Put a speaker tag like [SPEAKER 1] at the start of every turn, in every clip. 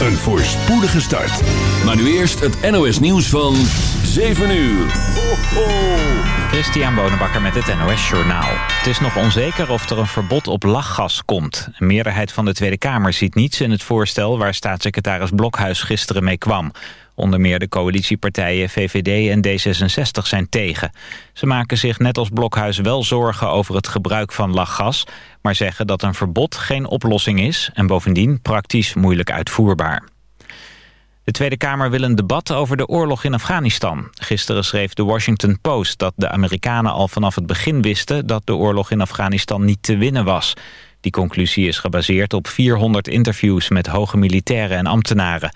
[SPEAKER 1] een voorspoedige start.
[SPEAKER 2] Maar nu eerst het NOS nieuws van 7 uur. Ho, ho.
[SPEAKER 3] Christian Bonenbakker met het NOS Journaal. Het is nog onzeker of er een verbod op lachgas komt. Een meerderheid van de Tweede Kamer ziet niets in het voorstel... waar staatssecretaris Blokhuis gisteren mee kwam. Onder meer de coalitiepartijen VVD en D66 zijn tegen. Ze maken zich net als Blokhuis wel zorgen over het gebruik van lachgas... maar zeggen dat een verbod geen oplossing is... en bovendien praktisch moeilijk uitvoerbaar. De Tweede Kamer wil een debat over de oorlog in Afghanistan. Gisteren schreef de Washington Post dat de Amerikanen al vanaf het begin wisten... dat de oorlog in Afghanistan niet te winnen was. Die conclusie is gebaseerd op 400 interviews met hoge militairen en ambtenaren.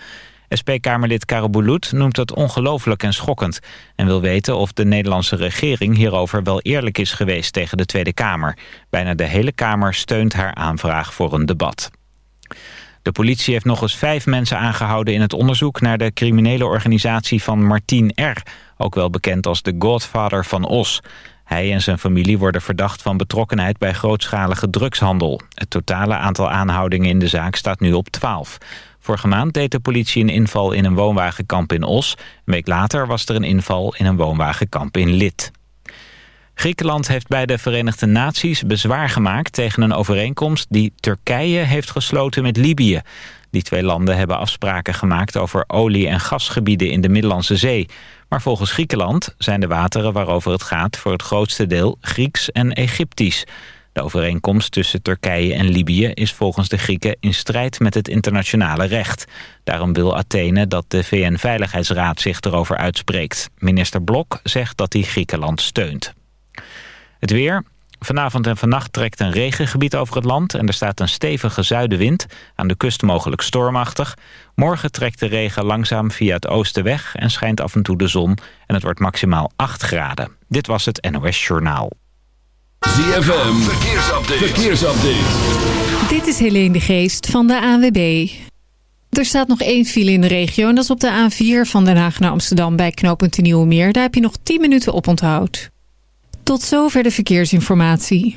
[SPEAKER 3] SP-Kamerlid Karel noemt het ongelooflijk en schokkend... en wil weten of de Nederlandse regering hierover wel eerlijk is geweest tegen de Tweede Kamer. Bijna de hele Kamer steunt haar aanvraag voor een debat. De politie heeft nog eens vijf mensen aangehouden in het onderzoek... naar de criminele organisatie van Martien R., ook wel bekend als de Godfather van Os... Hij en zijn familie worden verdacht van betrokkenheid bij grootschalige drugshandel. Het totale aantal aanhoudingen in de zaak staat nu op 12. Vorige maand deed de politie een inval in een woonwagenkamp in Os. Een week later was er een inval in een woonwagenkamp in Lid. Griekenland heeft bij de Verenigde Naties bezwaar gemaakt tegen een overeenkomst die Turkije heeft gesloten met Libië. Die twee landen hebben afspraken gemaakt over olie- en gasgebieden in de Middellandse Zee. Maar volgens Griekenland zijn de wateren waarover het gaat voor het grootste deel Grieks en Egyptisch. De overeenkomst tussen Turkije en Libië is volgens de Grieken in strijd met het internationale recht. Daarom wil Athene dat de VN-veiligheidsraad zich erover uitspreekt. Minister Blok zegt dat hij Griekenland steunt. Het weer. Vanavond en vannacht trekt een regengebied over het land... en er staat een stevige zuidenwind, aan de kust mogelijk stormachtig. Morgen trekt de regen langzaam via het oosten weg... en schijnt af en toe de zon en het wordt maximaal 8 graden. Dit was het NOS Journaal.
[SPEAKER 2] ZFM, verkeersupdate. verkeersupdate.
[SPEAKER 4] Dit is Helene de Geest van de ANWB. Er staat nog één file in de regio en dat is op de A4 van Den Haag naar Amsterdam... bij knooppunt de Nieuwe Meer. Daar heb je nog 10 minuten op onthoud. Tot zover de verkeersinformatie.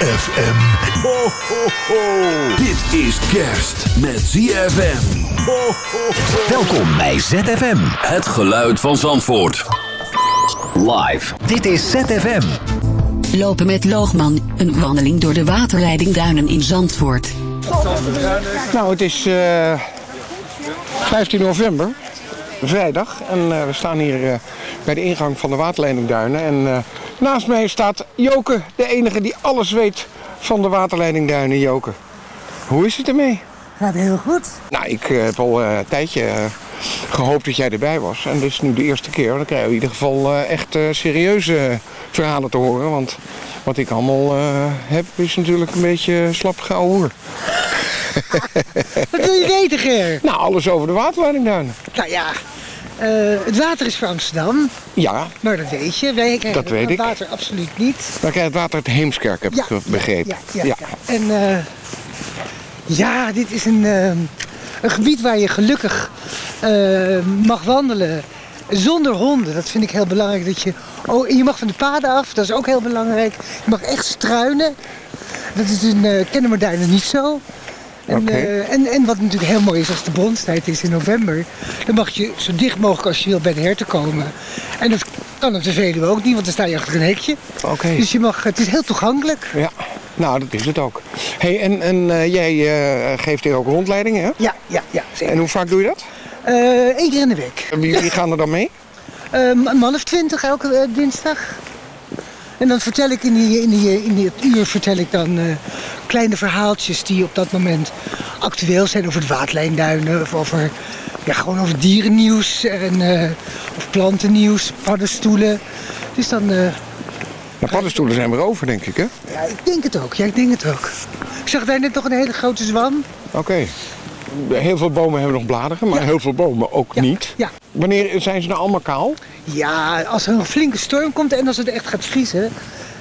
[SPEAKER 1] ZFM. Ho, ho, ho.
[SPEAKER 2] Dit is kerst met ZFM.
[SPEAKER 1] Ho, ho, ho.
[SPEAKER 5] Welkom bij ZFM.
[SPEAKER 2] Het geluid van Zandvoort. Live.
[SPEAKER 6] Dit is ZFM.
[SPEAKER 7] Lopen met Loogman, een wandeling door de waterleiding Duinen in Zandvoort.
[SPEAKER 8] Nou, het is eh, 15 november, vrijdag. En eh, we staan hier eh, bij de ingang van de waterleiding Duinen. En eh, naast mij staat Joke, de enige die alles weet van de waterleiding Duinen. Joke, hoe is het ermee?
[SPEAKER 9] Gaat heel goed.
[SPEAKER 8] Nou, ik eh, heb al eh, een tijdje eh, gehoopt dat jij erbij was. En dit is nu de eerste keer. Dan krijgen we in ieder geval echt serieuze verhalen te horen. Want wat ik allemaal heb is natuurlijk een beetje slap hoer.
[SPEAKER 9] Wat wil je weten, Ger?
[SPEAKER 8] Nou, alles over de waterleiding Duinen.
[SPEAKER 9] Nou ja, eh, het water is voor Amsterdam.
[SPEAKER 8] Ja,
[SPEAKER 9] Maar dat weet je. Wij krijgen
[SPEAKER 8] Dat weet
[SPEAKER 9] het
[SPEAKER 8] ik.
[SPEAKER 9] water absoluut niet.
[SPEAKER 8] dan krijg je het water uit Heemskerk, heb ik begrepen.
[SPEAKER 9] Ja, ja, ja. En eh, ja, dit is een, eh, een gebied waar je gelukkig mag wandelen zonder honden. Dat vind ik heel belangrijk. Dat je, oh, en je mag van de paden af, dat is ook heel belangrijk. Je mag echt struinen. Dat is in uh, Kennemerduinen niet zo. En, eh, en, en wat natuurlijk heel mooi is als de bronstijd is in november, dan mag je zo dicht mogelijk als je wil bij de herten komen. En dat kan op de Veluwe ook niet, want dan sta je achter een hekje.
[SPEAKER 8] Oké.
[SPEAKER 9] Dus je mag, het is heel toegankelijk.
[SPEAKER 8] Ja, nou, dat is het ook. hey, en, en eh, jij eh, geeft hier ook rondleidingen, hè?
[SPEAKER 9] Ja, ja, ja.
[SPEAKER 8] En hoe vaak doe je dat?
[SPEAKER 9] Eén keer in de week.
[SPEAKER 8] En wie, wie gaan er dan mee?
[SPEAKER 9] Ehm, een man of twintig elke dinsdag. En dan vertel ik in, die, in, die, in die uur vertel ik dan eh, kleine verhaaltjes die op dat moment actueel zijn over de waterlijnduinen of over, ja, gewoon over dierennieuws en, eh, of plantennieuws, paddenstoelen. Dus dan,
[SPEAKER 8] De paddenstoelen zijn weer over, denk ik, hè?
[SPEAKER 9] ja, ik denk het ook. Ja, ik denk het ook. Ik zag daar net nog een hele grote zwan.
[SPEAKER 8] Oké. Heel veel bomen hebben nog bladeren, maar heel veel bomen ook niet.
[SPEAKER 9] Ja.
[SPEAKER 8] Wanneer zijn ze nou allemaal kaal?
[SPEAKER 9] Ja, als er een flinke storm komt en als het echt gaat vriezen.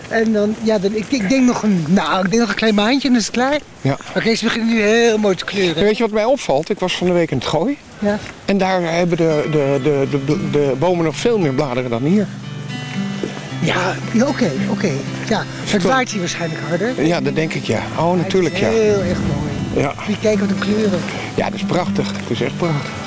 [SPEAKER 9] En dan, ja, dan, ik, ik denk nog een, nou, ik denk nog een klein maandje en dan is het klaar.
[SPEAKER 8] Ja.
[SPEAKER 9] Oké, ze beginnen nu heel mooi te kleuren.
[SPEAKER 8] Weet je wat mij opvalt? Ik was van de week in het gooi.
[SPEAKER 9] Ja.
[SPEAKER 8] En daar hebben de, de, de, de, de, bomen nog veel meer bladeren dan hier.
[SPEAKER 9] Ja, ja, oké, oké. Ja, het waait hier waarschijnlijk harder.
[SPEAKER 8] Ja, dat denk ik, ja. Oh, natuurlijk, ja.
[SPEAKER 9] Heel erg mooi.
[SPEAKER 8] Ja,
[SPEAKER 9] Moet je kijken wat de kleuren.
[SPEAKER 8] ja dat is prachtig. Het is echt prachtig.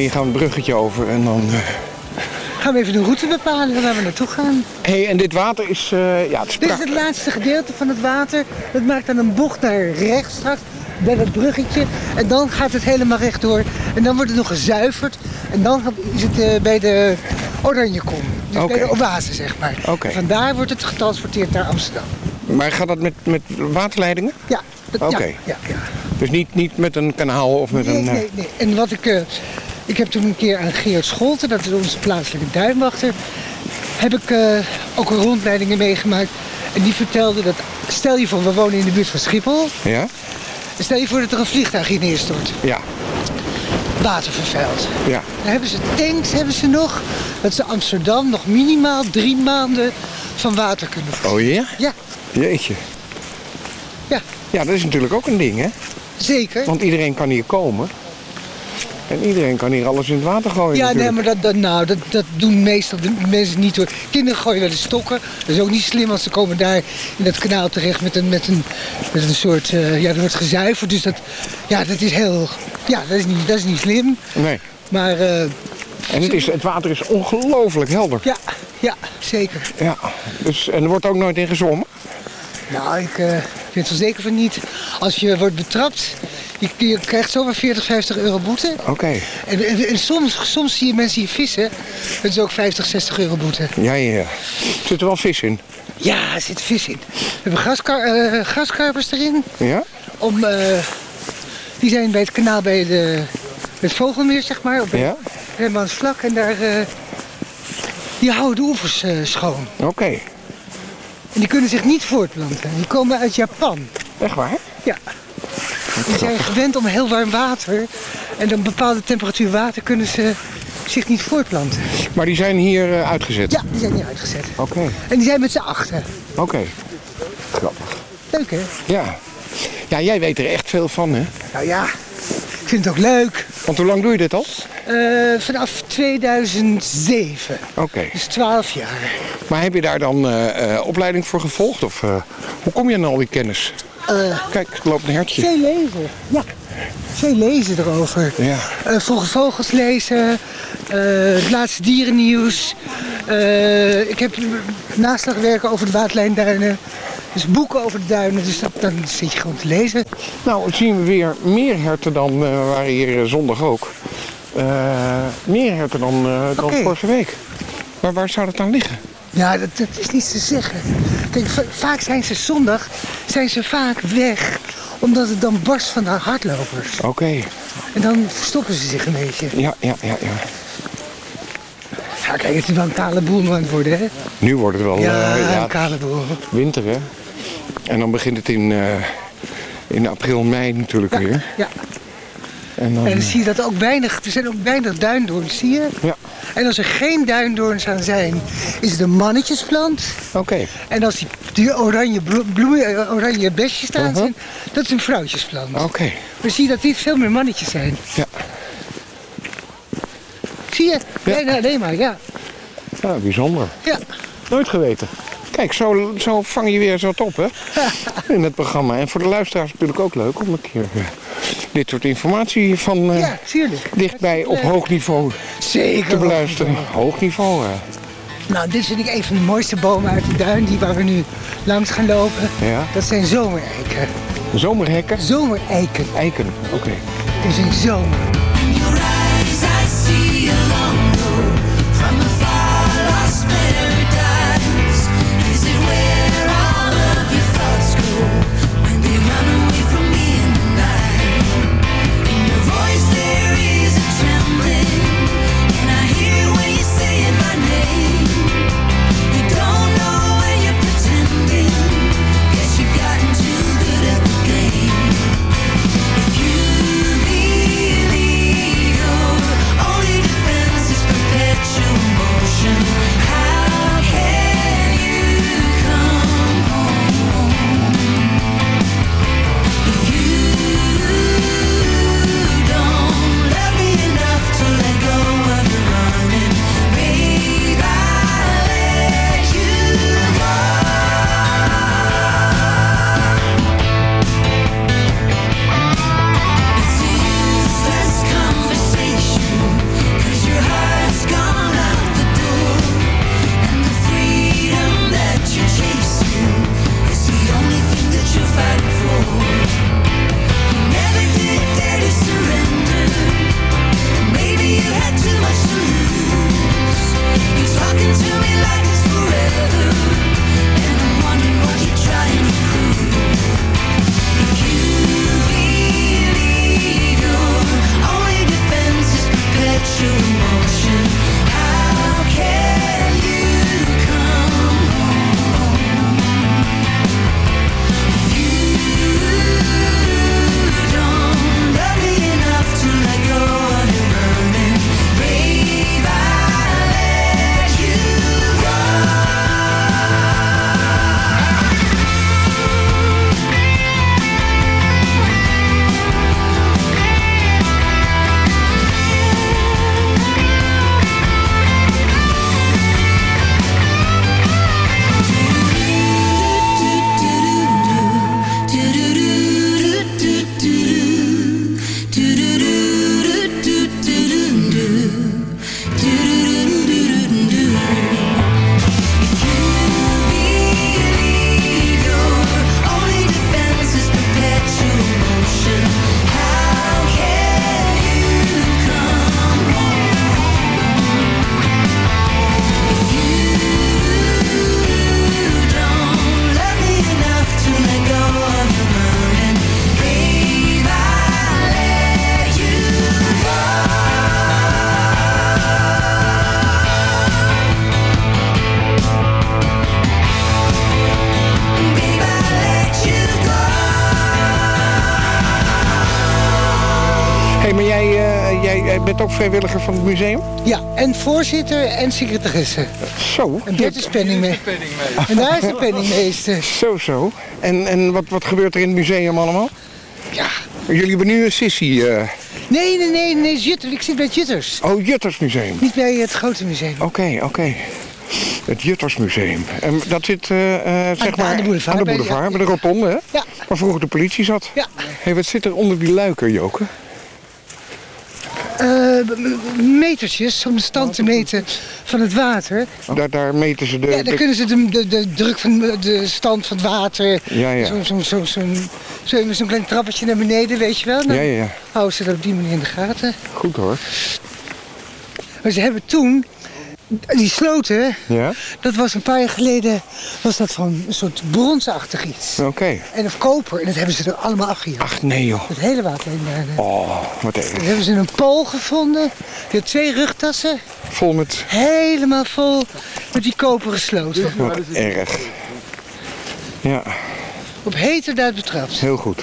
[SPEAKER 8] Hier gaan we een bruggetje over en dan... eh,
[SPEAKER 9] Gaan we even de route bepalen waar we naartoe gaan.
[SPEAKER 8] hey, en dit water is... eh, ja, het is
[SPEAKER 9] Dit is het laatste gedeelte van het water. Dat maakt dan een bocht naar rechts straks, bij dat bruggetje. En dan gaat het helemaal rechtdoor. En dan wordt het nog gezuiverd. En dan is het eh, bij de Oranjekom. Dus
[SPEAKER 8] Oké.
[SPEAKER 9] bij de oase, zeg maar.
[SPEAKER 8] Oké.
[SPEAKER 9] Vandaar wordt het getransporteerd naar Amsterdam.
[SPEAKER 8] Maar gaat dat met, met waterleidingen?
[SPEAKER 9] Ja.
[SPEAKER 8] Oké.
[SPEAKER 9] Ja, ja, ja.
[SPEAKER 8] Dus niet, niet met een kanaal of met
[SPEAKER 9] Nee,
[SPEAKER 8] een...
[SPEAKER 9] nee, nee. En wat ik... eh, ik heb toen een keer aan Geert Scholten, dat is onze plaatselijke duinwachter... heb ik eh, ook een rondleidingen meegemaakt. En die vertelde dat... Stel je voor, we wonen in de buurt van Schiphol.
[SPEAKER 8] Ja?
[SPEAKER 9] Stel je voor dat er een vliegtuig in neerstort.
[SPEAKER 8] Ja.
[SPEAKER 9] Water vervuild.
[SPEAKER 8] Ja.
[SPEAKER 9] Dan hebben ze tanks hebben ze nog. Dat ze Amsterdam nog minimaal drie maanden van water kunnen voorzien.
[SPEAKER 8] Oh ja?
[SPEAKER 9] Ja.
[SPEAKER 8] Jeetje.
[SPEAKER 9] Ja.
[SPEAKER 8] Ja, dat is natuurlijk ook een ding, hè?
[SPEAKER 9] Zeker.
[SPEAKER 8] Want iedereen kan hier komen. En iedereen kan hier alles in het water gooien
[SPEAKER 9] Ja, nee, maar dat, dat, nou, dat, dat doen meestal de mensen niet hoor. Kinderen gooien wel de stokken. Dat is ook niet slim, want ze komen daar in dat kanaal terecht met een, met een, met een soort... eh, ja, er wordt gezuiverd, dus dat, ja, dat is heel... Ja, dat is niet, dat is niet slim.
[SPEAKER 8] Nee.
[SPEAKER 9] Maar... eh,
[SPEAKER 8] En het, is, het water is ongelooflijk helder.
[SPEAKER 9] Ja, ja, zeker.
[SPEAKER 8] Ja. Dus, en er wordt ook nooit in gezwommen?
[SPEAKER 9] Nou, ik eh, vind er zeker van niet. Als je wordt betrapt, je, je krijgt zomaar 40, 50 euro boete.
[SPEAKER 8] Oké.
[SPEAKER 9] En, en, en soms, soms zie je mensen hier vissen. Dat is ook 50, 60 euro boete.
[SPEAKER 8] Ja, ja, ja. Zit er wel vis in?
[SPEAKER 9] Ja, er zit vis in. We hebben graskar, eh, graskarpers erin.
[SPEAKER 8] Ja?
[SPEAKER 9] Om, eh, die zijn bij het kanaal bij de, het Vogelmeer, zeg maar. Op
[SPEAKER 8] Ja?
[SPEAKER 9] Rembrandts vlak. En daar, eh, die houden de oevers schoon.
[SPEAKER 8] Oké.
[SPEAKER 9] En die kunnen zich niet voortplanten. Die komen uit Japan.
[SPEAKER 8] Echt waar?
[SPEAKER 9] Ja. Die zijn gewend om heel warm water. En dan bepaalde temperatuur water kunnen ze zich niet voortplanten.
[SPEAKER 8] Maar die zijn hier eh, uitgezet?
[SPEAKER 9] Ja, die zijn hier uitgezet.
[SPEAKER 8] Oké.
[SPEAKER 9] En die zijn met z'n achter.
[SPEAKER 8] Oké. Grappig.
[SPEAKER 9] Leuk hè?
[SPEAKER 8] Ja. Ja, jij weet er echt veel van, hè?
[SPEAKER 9] Nou ja, ik vind het ook leuk.
[SPEAKER 8] Want hoe lang doe je dit al?
[SPEAKER 9] Eh, vanaf 2007.
[SPEAKER 8] Oké.
[SPEAKER 9] Dus 12 jaar.
[SPEAKER 8] Maar heb je daar dan eh, opleiding voor gevolgd? Of hoe kom je aan al die kennis? Kijk, er loopt een hertje.
[SPEAKER 9] Veel lezen. Ja. Veel lezen erover.
[SPEAKER 8] Ja.
[SPEAKER 9] Eh, vroege vogels lezen. eh, het laatste dierennieuws. Eh, ik heb naslagwerken over de waterlijnduinen. Dus boeken over de duinen. Dus dat, dan zit je gewoon te lezen.
[SPEAKER 8] Nou, zien we weer meer herten dan eh, waren hier eh, zondag ook. Eh, meer herten dan, eh, dan vorige week. Maar waar zou dat dan liggen?
[SPEAKER 9] Ja, dat, dat is niet te zeggen. Kijk, vaak zijn ze zondag zijn ze vaak weg. Omdat het dan barst van de hardlopers.
[SPEAKER 8] Oké.
[SPEAKER 9] En dan verstoppen ze zich een beetje.
[SPEAKER 8] Ja, ja, ja, ja.
[SPEAKER 9] Ja, kijk, het is wel een kale boel aan het worden, hè?
[SPEAKER 8] Nu wordt het wel
[SPEAKER 9] Ja,
[SPEAKER 8] eh,
[SPEAKER 9] een kale boel.
[SPEAKER 8] winter, hè? En dan begint het in, eh, in april, mei natuurlijk weer.
[SPEAKER 9] Ja.
[SPEAKER 8] En dan,
[SPEAKER 9] En dan zie je dat ook weinig, er zijn ook weinig duindoorns, zie je?
[SPEAKER 8] Ja.
[SPEAKER 9] En als er geen duindoorns aan zijn, is het een mannetjesplant.
[SPEAKER 8] Oké.
[SPEAKER 9] En als die, die oranje, blo- bloeien, eh, oranje besjes staan
[SPEAKER 8] Uh-huh.
[SPEAKER 9] zijn, dat is een vrouwtjesplant.
[SPEAKER 8] Oké.
[SPEAKER 9] Maar zie je dat dit veel meer mannetjes zijn.
[SPEAKER 8] Ja.
[SPEAKER 9] Zie je? Nee, nee, nee maar, ja.
[SPEAKER 8] Ja, bijzonder.
[SPEAKER 9] Ja.
[SPEAKER 8] Nooit geweten. Kijk, zo, zo vang je weer zo op, hè? In het programma. En voor de luisteraars natuurlijk ook leuk om een keer eh, dit soort informatie van eh,
[SPEAKER 9] Ja,
[SPEAKER 8] dichtbij op hoog niveau
[SPEAKER 9] Zeker.
[SPEAKER 8] te beluisteren. Hoog niveau, hè?
[SPEAKER 9] Nou, dit vind ik een van de mooiste bomen uit de duin, die waar we nu langs gaan lopen.
[SPEAKER 8] Ja.
[SPEAKER 9] Dat zijn zomereiken.
[SPEAKER 8] Zomerhekken?
[SPEAKER 9] Zomereiken.
[SPEAKER 8] Eiken, oké.
[SPEAKER 9] Het is een zomer.
[SPEAKER 8] Ook vrijwilliger van het museum?
[SPEAKER 9] Ja, en voorzitter en secretaresse.
[SPEAKER 8] Zo.
[SPEAKER 9] En Bert is penningmeester. En daar is de penningmeester.
[SPEAKER 8] Zo, zo. En, en wat, wat gebeurt er in het museum allemaal?
[SPEAKER 9] Ja.
[SPEAKER 8] Jullie hebben nu een sissie. eh,
[SPEAKER 9] Nee, nee, nee, nee, Jutter. Ik zit bij het Jutters.
[SPEAKER 8] Oh, Juttersmuseum.
[SPEAKER 9] Niet bij het grote museum.
[SPEAKER 8] Oké, oké. Het Juttersmuseum. En dat zit eh, eh, zeg
[SPEAKER 9] aan
[SPEAKER 8] maar
[SPEAKER 9] de boulevard,
[SPEAKER 8] aan de
[SPEAKER 9] bij-
[SPEAKER 8] boulevard,
[SPEAKER 9] ja.
[SPEAKER 8] bij de rotonde, hè?
[SPEAKER 9] Ja.
[SPEAKER 8] Waar vroeger de politie zat.
[SPEAKER 9] Ja.
[SPEAKER 8] Hey, wat zit er onder die luiken, Joke?
[SPEAKER 9] Eh, metertjes om de stand te meten van het water.
[SPEAKER 8] Daar, daar meten ze de...
[SPEAKER 9] ja, dan
[SPEAKER 8] de-
[SPEAKER 9] kunnen ze de, de, de druk van de- stand van het water.
[SPEAKER 8] Ja, ja.
[SPEAKER 9] Zo'n zo, zo, zo, klein trappetje naar beneden, weet je wel. Dan
[SPEAKER 8] ja, ja.
[SPEAKER 9] houden ze dat op die manier in de gaten.
[SPEAKER 8] Goed hoor.
[SPEAKER 9] Maar ze hebben toen, die sloten,
[SPEAKER 8] Ja?
[SPEAKER 9] dat was een paar jaar geleden, was dat van een soort bronsachtig iets.
[SPEAKER 8] Oké.
[SPEAKER 9] En of koper, en dat hebben ze er allemaal afgejaagd.
[SPEAKER 8] Ach, nee joh.
[SPEAKER 9] Het hele waterlijn daar.
[SPEAKER 8] Oh, wat erg.
[SPEAKER 9] hebben ze een pool gevonden. Die had twee rugtassen.
[SPEAKER 8] Vol met...
[SPEAKER 9] Helemaal vol met die koperen sloten.
[SPEAKER 8] Wat erg. Ja,
[SPEAKER 9] Op heterdaad betrapt.
[SPEAKER 8] heel goed.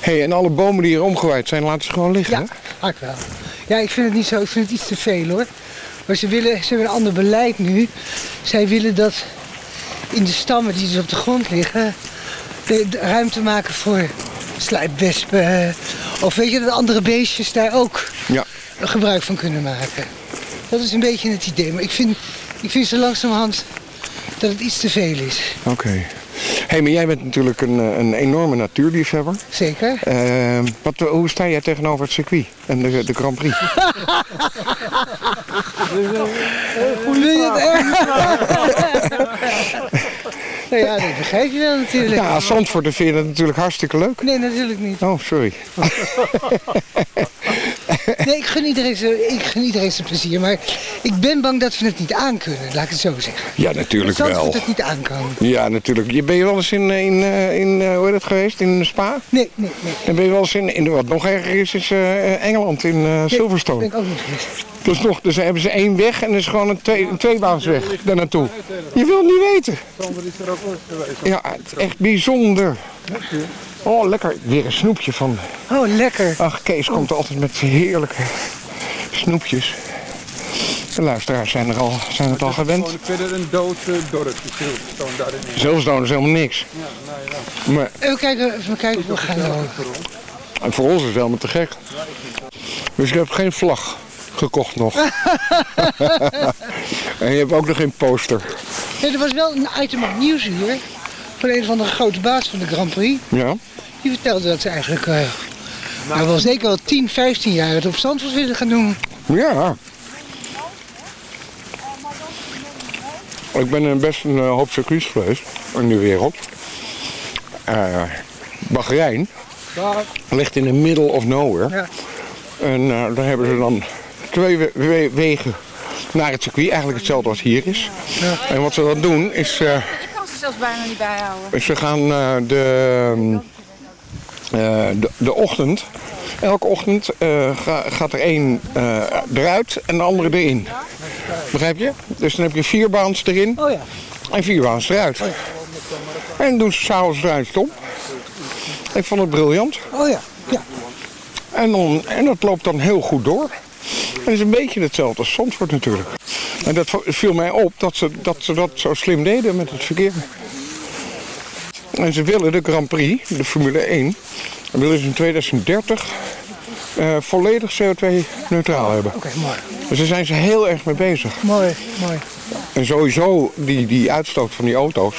[SPEAKER 8] hey, en alle bomen die hier omgewaaid zijn, laten ze gewoon liggen,
[SPEAKER 9] Ja, hard wel. Ja, ik vind het niet zo. Ik vind het iets te veel hoor. Maar ze, willen, ze hebben een ander beleid nu. Zij willen dat in de stammen die dus op de grond liggen... De, de ruimte maken voor sluipwespen. Of weet je, dat andere beestjes daar ook
[SPEAKER 8] Ja.
[SPEAKER 9] gebruik van kunnen maken. Dat is een beetje het idee. Maar ik vind, ik vind zo langzamerhand dat het iets te veel is.
[SPEAKER 8] Oké. Hey, maar jij bent natuurlijk een, eh, een enorme natuurliefhebber.
[SPEAKER 9] Zeker.
[SPEAKER 8] Eh, wat, hoe sta jij tegenover het circuit en de, de Grand Prix?
[SPEAKER 9] Hoe wil je nou ja, dat begrijp je wel natuurlijk.
[SPEAKER 8] Ja, als Zandvoort vind je dat natuurlijk hartstikke leuk.
[SPEAKER 9] Nee, natuurlijk niet.
[SPEAKER 8] Oh, sorry.
[SPEAKER 9] Nee, ik gun, iedereen zijn, ik gun iedereen zijn plezier. Maar ik ben bang dat we het niet aankunnen, laat ik het zo zeggen.
[SPEAKER 8] Ja, natuurlijk
[SPEAKER 9] dat
[SPEAKER 8] wel.
[SPEAKER 9] Zandvoort het niet aan kan.
[SPEAKER 8] Ja, natuurlijk. Je- Ben je wel eens in, in, eh, in eh, hoe heet het geweest, in Spa?
[SPEAKER 9] Nee, nee, nee.
[SPEAKER 8] En ben je wel eens in, in wat nog erger is, is eh, Engeland, in eh, Silverstone.
[SPEAKER 9] ben ik ook niet geweest.
[SPEAKER 8] Dus nog, dus hebben ze één weg en er is gewoon een, twee, een tweebaansweg daar naartoe. Je wil niet weten.
[SPEAKER 6] Sander is er ook ooit geweest.
[SPEAKER 8] Ja, echt bijzonder. Oh, lekker. Weer een snoepje van.
[SPEAKER 9] Oh, lekker.
[SPEAKER 8] Ach, Kees komt altijd met heerlijke snoepjes. De luisteraars zijn, er al, zijn het al gewend.
[SPEAKER 6] Gewoon verder een dood eh, dorpje,
[SPEAKER 8] is helemaal niks.
[SPEAKER 6] Ja, nou ja.
[SPEAKER 8] Maar
[SPEAKER 9] Even kijken, even kijken we gaan nou.
[SPEAKER 8] en voor ons is het helemaal te gek. Dus ik heb geen vlag gekocht nog. en je hebt ook nog geen poster.
[SPEAKER 9] Nee, er was wel een item op nieuws hier. Van een van de grote baas van de Grand Prix.
[SPEAKER 8] Ja?
[SPEAKER 9] Die vertelde dat ze eigenlijk eh, nou, wel zeker wel 10, 15 jaar het op Zandvoort willen gaan doen.
[SPEAKER 8] Ja. Ik ben best een eh, hoop circuits geweest in de wereld. Eh Bahrein ligt in the middle of nowhere.
[SPEAKER 9] Ja.
[SPEAKER 8] En daar hebben ze dan twee we- we- wegen naar het circuit. Eigenlijk hetzelfde als hier is. En wat ze dan doen is...
[SPEAKER 10] zelfs bijna niet bijhouden.
[SPEAKER 8] ze gaan eh, de, eh, de, de ochtend... Elke ochtend eh, ga- gaat er één eh, eruit en de andere erin. Begrijp je? Dus dan heb je vier baans erin
[SPEAKER 9] Oh ja.
[SPEAKER 8] en vier baans eruit. En doen ze s'avonds eruit stop. Ik vond het briljant.
[SPEAKER 9] Oh ja. ja.
[SPEAKER 8] En, dan, en dat loopt dan heel goed door. En het is een beetje hetzelfde als Zandvoort natuurlijk. En dat viel mij op dat ze, dat ze dat zo slim deden met het verkeer. En ze willen de Grand Prix, de Formule 1, willen ze in 2030 eh, volledig CO2-neutraal hebben.
[SPEAKER 9] Oké, mooi.
[SPEAKER 8] Dus daar zijn ze heel erg mee bezig.
[SPEAKER 9] Mooi, mooi.
[SPEAKER 8] En sowieso, die, die uitstoot van die auto's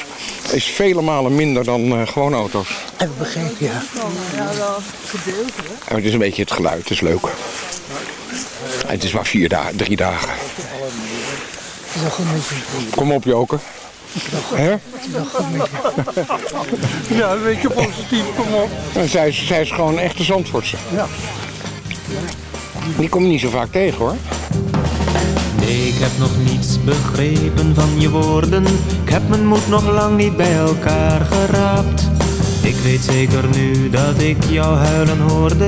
[SPEAKER 8] is vele malen minder dan eh gewone auto's.
[SPEAKER 9] Heb ik begrepen, ja. Ja, wel gedeelte, hè?
[SPEAKER 8] Het is een beetje het geluid, het is leuk. En het is maar vier dagen, drie dagen. Kom op, Joker. Hè?
[SPEAKER 6] Ja, een beetje positief, kom op.
[SPEAKER 8] En zij, is- zij is gewoon een echte Zandvoortse.
[SPEAKER 6] Ja.
[SPEAKER 8] Die kom je niet zo vaak tegen hoor.
[SPEAKER 11] Nee, ik heb nog niets begrepen van je woorden. Ik heb mijn moed nog lang niet bij elkaar geraapt. Ik weet zeker nu dat ik jou huilen hoorde.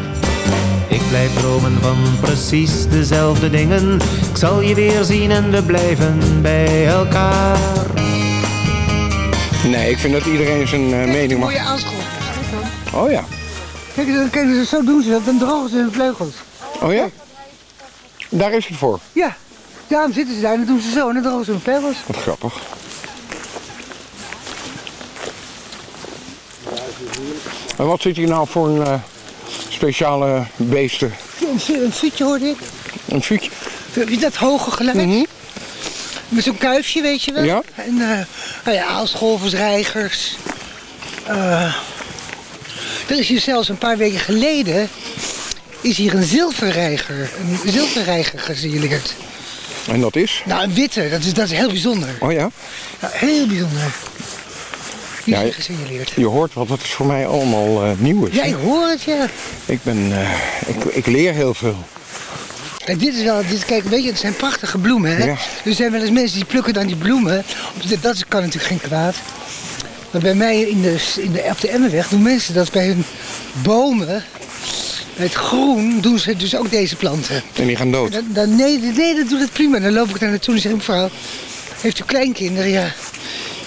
[SPEAKER 11] Ik blijf dromen van precies dezelfde dingen. Ik zal je weer zien en we blijven bij elkaar.
[SPEAKER 8] Nee, ik vind dat iedereen zijn eh, mening mag.
[SPEAKER 9] Mooie aanschot.
[SPEAKER 8] Oh ja.
[SPEAKER 9] Kijk, dan, kijk, dus zo doen ze dat, dan drogen ze hun vleugels.
[SPEAKER 8] Oh ja? Daar is het voor.
[SPEAKER 9] Ja, daarom zitten ze daar en dan doen ze zo en dan drogen ze hun vleugels.
[SPEAKER 8] Wat grappig. En wat zit hier nou voor een eh, speciale beesten?
[SPEAKER 9] Een, een hoorde ik.
[SPEAKER 8] Een fuutje?
[SPEAKER 9] Heb je dat hoge geluid? Met zo'n kuifje, weet je wel?
[SPEAKER 8] Ja.
[SPEAKER 9] En eh nou ja, aalscholvers, reigers. Eh, er is hier zelfs een paar weken geleden... is hier een zilverreiger, een zilverreiger gesignaleerd.
[SPEAKER 8] En dat is?
[SPEAKER 9] Nou, een witte, dat is, dat is heel bijzonder.
[SPEAKER 8] Oh ja?
[SPEAKER 9] Ja, heel bijzonder. Is
[SPEAKER 8] Ja,
[SPEAKER 9] gesignaleerd.
[SPEAKER 8] Je hoort wat het voor mij allemaal eh, nieuw is.
[SPEAKER 9] Ja, ik hoor het, ja.
[SPEAKER 8] Ik ben, eh, ik, ik leer heel veel.
[SPEAKER 9] Kijk, dit is wel, dit, kijk, weet je, het zijn prachtige bloemen, hè?
[SPEAKER 8] Ja.
[SPEAKER 9] Dus er zijn wel eens mensen die plukken dan die bloemen. Dat, dat kan natuurlijk geen kwaad. Maar bij mij in de, in de, op de Emmenweg doen mensen dat bij hun bomen. Bij het groen doen ze dus ook deze planten.
[SPEAKER 8] En die gaan dood.
[SPEAKER 9] Dan, dan, nee, nee, dat doet het prima. Dan loop ik daar naartoe en zeg ik, mevrouw, heeft u kleinkinderen? Ja.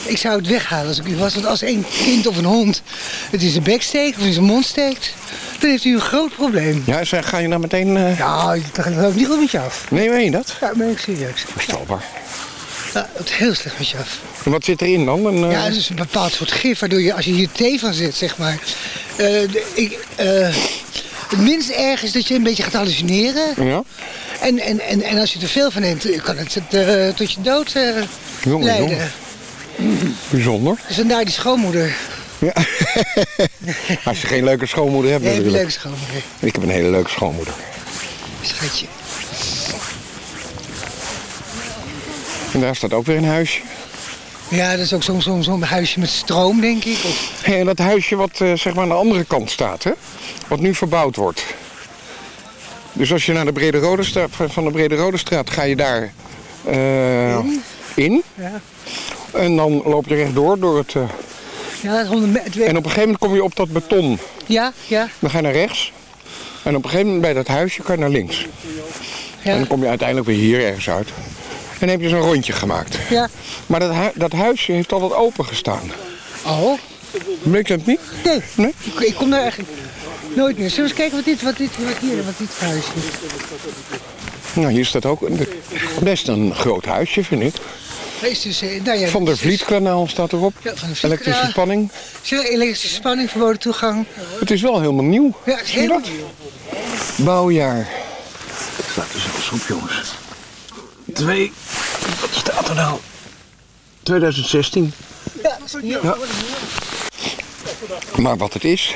[SPEAKER 9] Ik zou het weghalen als ik u was. Want als een kind of een hond het in zijn bek steekt of in zijn mond steekt, dan heeft u een groot probleem.
[SPEAKER 8] Ja, zeg, ga je nou meteen... eh,
[SPEAKER 9] Ja, dan loop ik niet goed met je af.
[SPEAKER 8] Nee, meen je dat?
[SPEAKER 9] Ja, ben ik serieus.
[SPEAKER 8] Verstelbaar.
[SPEAKER 9] Ja, het is heel slecht met je af.
[SPEAKER 8] En wat zit erin dan? Een, eh,
[SPEAKER 9] Ja, het is een bepaald soort gif waardoor je, als je hier thee van zet, zeg maar. eh, ik, eh, het minst erg is dat je een beetje gaat hallucineren.
[SPEAKER 8] Ja?
[SPEAKER 9] En, en, en, en als je er veel van neemt, eh, kan het eh, tot je dood eh,
[SPEAKER 8] Jongen,
[SPEAKER 9] leiden.
[SPEAKER 8] jongen. Bijzonder.
[SPEAKER 9] Dus vandaar die schoonmoeder.
[SPEAKER 8] Ja. Als je geen leuke schoonmoeder hebt
[SPEAKER 9] Nee, heb je een
[SPEAKER 8] natuurlijk.
[SPEAKER 9] leuke schoonmoeder.
[SPEAKER 8] Ik heb een hele leuke schoonmoeder.
[SPEAKER 9] Schatje.
[SPEAKER 8] En daar staat ook weer een huisje.
[SPEAKER 9] Ja, dat is ook zo'n zo'n zo'n huisje met stroom, denk ik. Of,
[SPEAKER 8] dat huisje wat eh, zeg maar aan de andere kant staat, hè? Wat nu verbouwd wordt. Dus als je naar de Brede Rode straat, van de Brede Rode straat ga je daar... eh, in.
[SPEAKER 9] Ja.
[SPEAKER 8] En dan loop je rechtdoor door het... eh,
[SPEAKER 9] Ja, 100 meter.
[SPEAKER 8] en op een gegeven moment kom je op dat beton.
[SPEAKER 9] Ja, ja.
[SPEAKER 8] Dan ga je naar rechts. En op een gegeven moment bij dat huisje kan je naar links. En dan kom je uiteindelijk weer hier ergens uit. En heb je zo'n rondje gemaakt.
[SPEAKER 9] Ja.
[SPEAKER 8] Maar dat, dat huisje heeft altijd open gestaan.
[SPEAKER 9] Oh.
[SPEAKER 8] Weet je dat niet?
[SPEAKER 9] Nee.
[SPEAKER 8] Nee?
[SPEAKER 9] Ik, ik kom daar eigenlijk nooit meer. Zullen we eens kijken wat dit, wat dit, wat hier, wat dit huisje is?
[SPEAKER 8] Nou, hier staat ook een, best een groot huisje, vind ik.
[SPEAKER 9] Eh, nou ja,
[SPEAKER 8] Van der Vlietkanaal staat erop.
[SPEAKER 9] Ja, van de
[SPEAKER 8] Elektrische spanning.
[SPEAKER 9] Elektrische spanning, verboden toegang.
[SPEAKER 8] Het is wel helemaal nieuw.
[SPEAKER 9] Ja, het is helemaal
[SPEAKER 8] dat?
[SPEAKER 9] nieuw.
[SPEAKER 8] Bouwjaar. Staat er zelfs op, jongens. Twee. Wat staat er nou? 2016.
[SPEAKER 9] Ja.
[SPEAKER 8] Ja. Maar wat het is,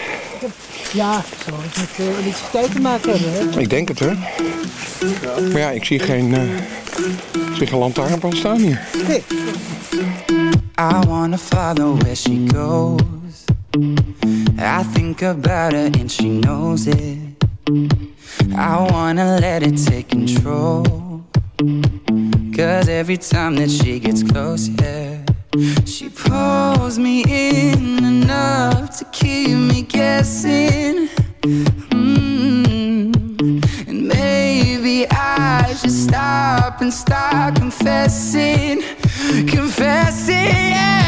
[SPEAKER 9] Ja, zal het met uh, elektriciteit te maken hebben, hè?
[SPEAKER 8] ik denk het, hè? Maar ja, ik zie geen, eh ik zie geen lantaarnpaal staan hier.
[SPEAKER 9] Nee.
[SPEAKER 12] I wanna follow where she goes. I think about her and she knows it. I wanna let it take control. Cause every time that she gets close, yeah, she pulls me in enough to keep me guessing. Mm. And maybe I should stop and start confessing, confessing. Yeah.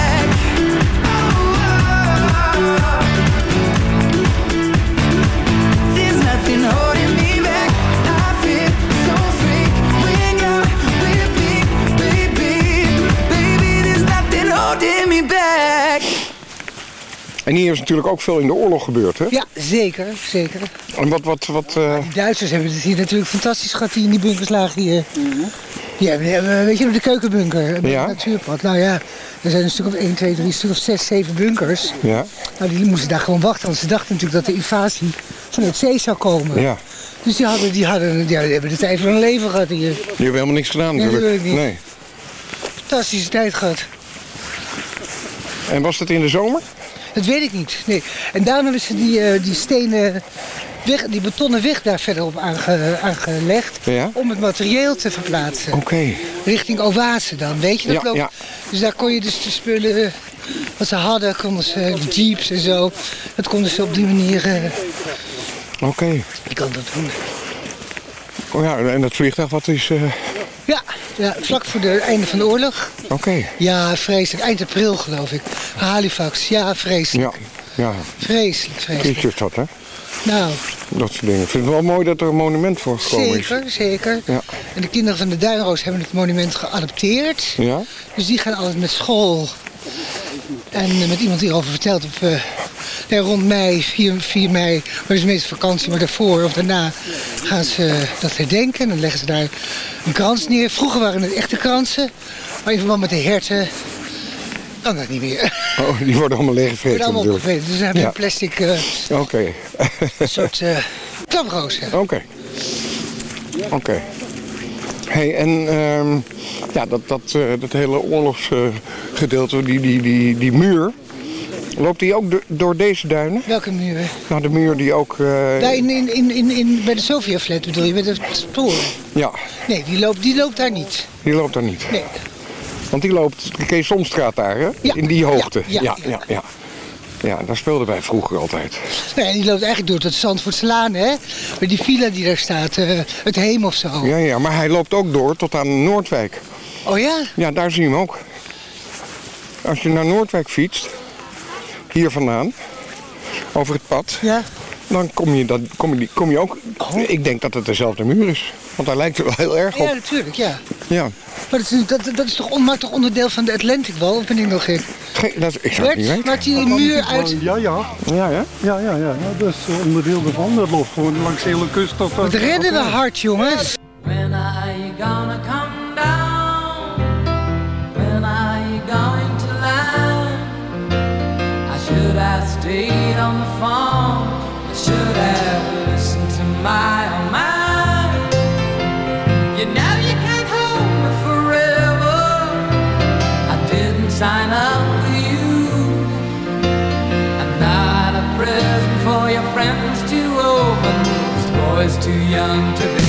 [SPEAKER 8] En hier is natuurlijk ook veel in de oorlog gebeurd, hè?
[SPEAKER 9] Ja, zeker, zeker.
[SPEAKER 8] En wat, wat, wat... eh,
[SPEAKER 9] Die Duitsers hebben het hier natuurlijk fantastisch gehad, die in die bunkers lagen hier. Hebben, die hebben, weet je nog, de keukenbunker,
[SPEAKER 8] Ja.
[SPEAKER 9] het natuurpad. Nou ja, er zijn een stuk of 1, 2, 3, een stuk of 6, 7 bunkers.
[SPEAKER 8] Ja.
[SPEAKER 9] Nou, die moesten daar gewoon wachten, want ze dachten natuurlijk dat de invasie vanuit zee zou komen.
[SPEAKER 8] Ja.
[SPEAKER 9] Dus die, hadden, die, hadden, die hebben de tijd van hun leven gehad hier.
[SPEAKER 8] Die hebben helemaal niks gedaan
[SPEAKER 9] Nee,
[SPEAKER 8] natuurlijk.
[SPEAKER 9] natuurlijk niet.
[SPEAKER 8] Nee.
[SPEAKER 9] Fantastische tijd gehad.
[SPEAKER 8] En was dat in de zomer?
[SPEAKER 9] Dat weet ik niet. Nee. En daarom hebben ze die, eh, die stenen weg, die betonnen weg daar verderop aange, aangelegd.
[SPEAKER 8] Ja?
[SPEAKER 9] Om het materieel te verplaatsen.
[SPEAKER 8] Oké.
[SPEAKER 9] Richting Oase dan, weet je dat
[SPEAKER 8] Ja,
[SPEAKER 9] loopt?
[SPEAKER 8] ja.
[SPEAKER 9] Dus daar kon je dus de spullen eh, wat ze hadden, konden ze, jeeps en zo. Dat konden ze op die manier, eh
[SPEAKER 8] Oké.
[SPEAKER 9] je kan dat doen.
[SPEAKER 8] Oh ja, en dat vliegtuig, wat is...
[SPEAKER 9] Ja, ja, vlak voor het einde van de oorlog.
[SPEAKER 8] Oké.
[SPEAKER 9] Ja, vreselijk. Eind april geloof ik. Halifax, ja, vreselijk.
[SPEAKER 8] Ja. Ja.
[SPEAKER 9] Vreselijk, vreselijk.
[SPEAKER 8] Kiesjes dat, hè?
[SPEAKER 9] Nou,
[SPEAKER 8] Dat soort dingen. Ik vind het wel mooi dat er een monument voor gekomen is.
[SPEAKER 9] zeker, zeker.
[SPEAKER 8] Ja.
[SPEAKER 9] En de kinderen van de Duinroos hebben het monument geadopteerd.
[SPEAKER 8] Ja?
[SPEAKER 9] Dus die gaan altijd met school. En met iemand hierover verteld op eh, nee, rond mei, 4, 4 mei, maar is meestal vakantie, maar daarvoor of daarna gaan ze dat herdenken. En dan leggen ze daar een krans neer. Vroeger waren het echte kransen, maar in verband met de herten kan dat niet meer.
[SPEAKER 8] Oh, die worden allemaal leeggevreten
[SPEAKER 9] allemaal
[SPEAKER 8] natuurlijk.
[SPEAKER 9] opgeveten. Dus dan hebben we
[SPEAKER 8] Ja.
[SPEAKER 9] een plastic eh,
[SPEAKER 8] Oké.
[SPEAKER 9] soort hè.
[SPEAKER 8] Oké. Oké. Hey, en ehm, ja, dat, dat, eh, dat hele oorlogsgedeelte, die, die, die, die muur, loopt die ook do- door deze duinen?
[SPEAKER 9] Welke muur?
[SPEAKER 8] Nou, de muur die ook...
[SPEAKER 9] Daar in, in, in, in, bij de Sofia-flat bedoel je, bij de sporen?
[SPEAKER 8] Ja,
[SPEAKER 9] Nee, die loopt, die loopt daar niet.
[SPEAKER 8] die loopt daar niet.
[SPEAKER 9] Nee.
[SPEAKER 8] Want die loopt de Kees Somstraat daar, hè?
[SPEAKER 9] Ja.
[SPEAKER 8] In die hoogte.
[SPEAKER 9] Ja,
[SPEAKER 8] ja,
[SPEAKER 9] ja,
[SPEAKER 8] ja. ja. Ja, daar speelden wij vroeger altijd.
[SPEAKER 9] Nee, die loopt eigenlijk door tot Zandvoortslaan, hè? Bij die villa die daar staat, eh, het Heem of zo.
[SPEAKER 8] Ja, ja, maar hij loopt ook door tot aan Noordwijk.
[SPEAKER 9] Oh ja?
[SPEAKER 8] Ja, daar zie je hem ook. Als je naar Noordwijk fietst, hier vandaan, over het pad,
[SPEAKER 9] ja.
[SPEAKER 8] dan kom je, dat, kom je, die- kom je ook... Ik denk dat het dezelfde muur is. Want hij lijkt er wel heel erg op.
[SPEAKER 9] Ja, natuurlijk, ja.
[SPEAKER 8] Ja.
[SPEAKER 9] Maar dat is, dat, dat is toch, on- toch onderdeel van de Atlantic Wall, of ben ik nog gek?
[SPEAKER 8] Ge- dat, ik zou het niet
[SPEAKER 9] Bert,
[SPEAKER 8] weten.
[SPEAKER 9] maakt hij een muur uit...
[SPEAKER 6] Ja, ja.
[SPEAKER 8] Ja, ja?
[SPEAKER 6] Ja, ja, ja. ja dat is onderdeel ervan. Dat loopt gewoon langs de hele kust tot...
[SPEAKER 9] Wat redden we hard, jongens.
[SPEAKER 13] When are you gonna come stayed on the phone. I should have listened to my own mind. You know you can't hold me forever. I didn't sign up for you. I'm not a present for your friends to open. This boy's too young to be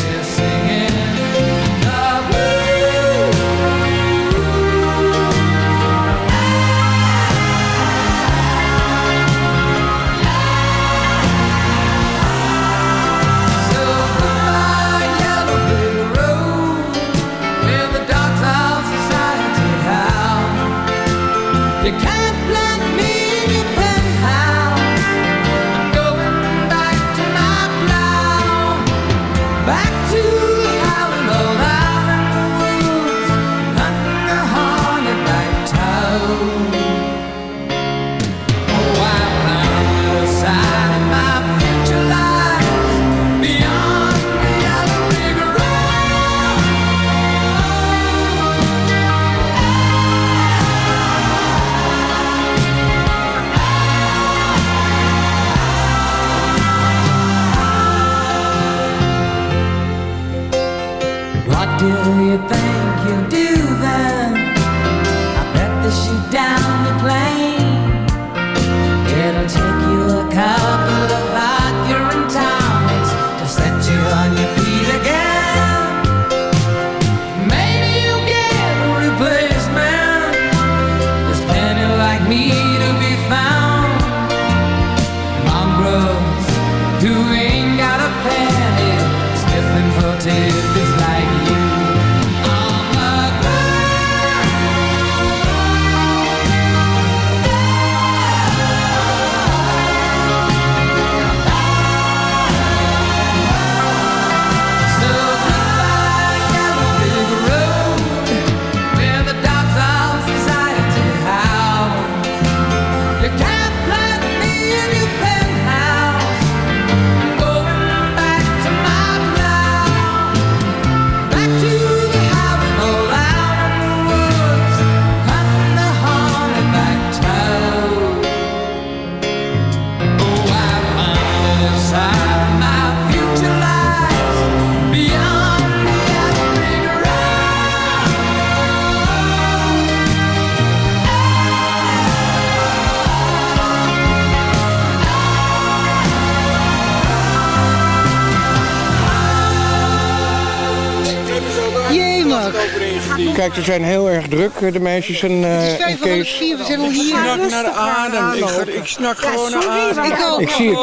[SPEAKER 8] Kijk, ze zijn heel erg druk, eh, de meisjes en, eh,
[SPEAKER 9] Het is half
[SPEAKER 8] Kees.
[SPEAKER 9] vier, we zijn al hier.
[SPEAKER 14] Ik snak naar adem. Ik, ik snak gewoon naar adem.
[SPEAKER 9] Ik ook.
[SPEAKER 8] Ik zie het.